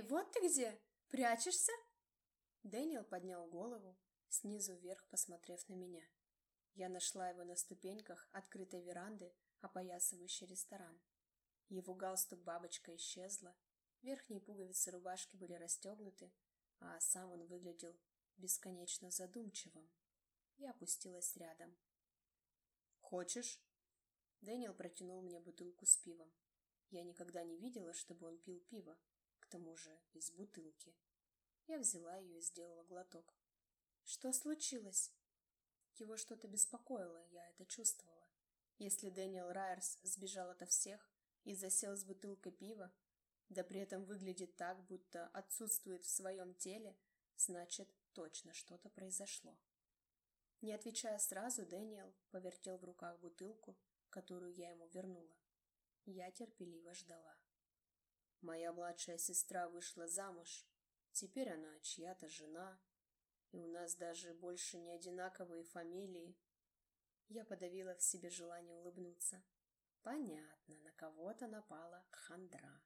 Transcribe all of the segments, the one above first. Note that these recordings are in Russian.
Эй, вот ты где! Прячешься?» Дэниел поднял голову, снизу вверх посмотрев на меня. Я нашла его на ступеньках открытой веранды, опоясывающей ресторан. Его галстук-бабочка исчезла, верхние пуговицы рубашки были расстегнуты, а сам он выглядел бесконечно задумчивым. Я опустилась рядом. «Хочешь?» Дэниел протянул мне бутылку с пивом. Я никогда не видела, чтобы он пил пиво, тому же из бутылки. Я взяла ее и сделала глоток. «Что случилось?» Его что-то беспокоило, я это чувствовала. Если Дэниел Райерс сбежал ото всех и засел с бутылкой пива, да при этом выглядит так, будто отсутствует в своем теле, значит, точно что-то произошло. Не отвечая сразу, Дэниел повертел в руках бутылку, которую я ему вернула. Я терпеливо ждала. Моя младшая сестра вышла замуж. Теперь она чья-то жена, и у нас даже больше не одинаковые фамилии. Я подавила в себе желание улыбнуться. Понятно, на кого-то напала хандра.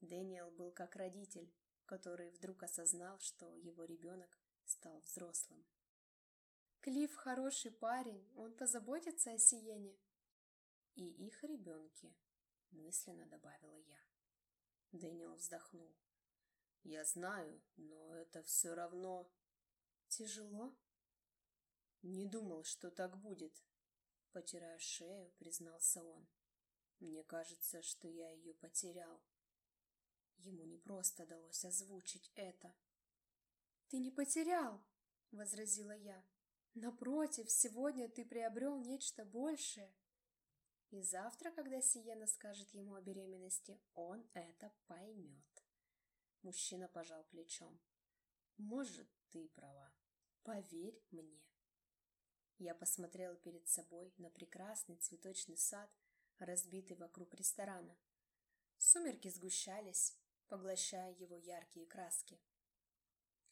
Дэниел был как родитель, который вдруг осознал, что его ребенок стал взрослым. Клифф хороший парень, он позаботится о Сиене. И их ребенке, мысленно добавила я. Дэниел вздохнул. Я знаю, но это все равно... Тяжело? Не думал, что так будет. Потирая шею, признался он. Мне кажется, что я ее потерял. Ему не просто удалось озвучить это. «Ты не потерял!» — возразила я. «Напротив, сегодня ты приобрел нечто большее». И завтра, когда Сиена скажет ему о беременности, он это поймет. Мужчина пожал плечом. «Может, ты права. Поверь мне. Я посмотрела перед собой на прекрасный цветочный сад, разбитый вокруг ресторана. Сумерки сгущались, поглощая его яркие краски.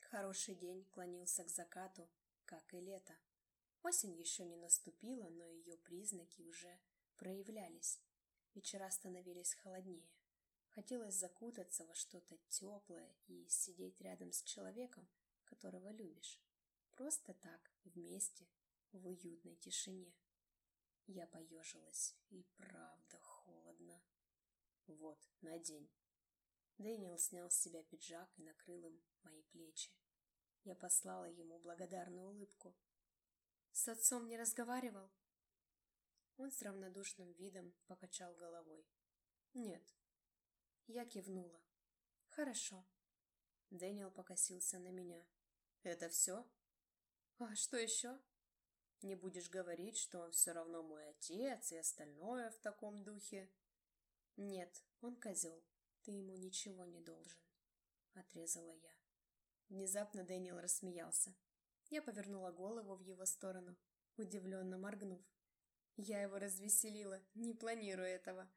Хороший день клонился к закату, как и лето. Осень еще не наступила, но ее признаки уже проявлялись. Вечера становились холоднее. Хотелось закутаться во что-то теплое и сидеть рядом с человеком, которого любишь. Просто так, вместе, в уютной тишине. Я поежилась, и правда холодно. Вот, надень. Дэниел снял с себя пиджак и накрыл им мои плечи. Я послала ему благодарную улыбку. «С отцом не разговаривал?» Он с равнодушным видом покачал головой. «Нет». Я кивнула. «Хорошо». Дэниел покосился на меня. «Это все?» А что еще? Не будешь говорить, что он все равно мой отец и остальное в таком духе? Нет, он козел. Ты ему ничего не должен. Отрезала я. Внезапно Дэниел рассмеялся. Я повернула голову в его сторону, удивленно моргнув. Я его развеселила, не планирую этого.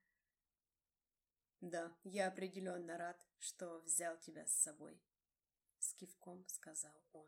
Да, я определенно рад, что взял тебя с собой. С кивком сказал он.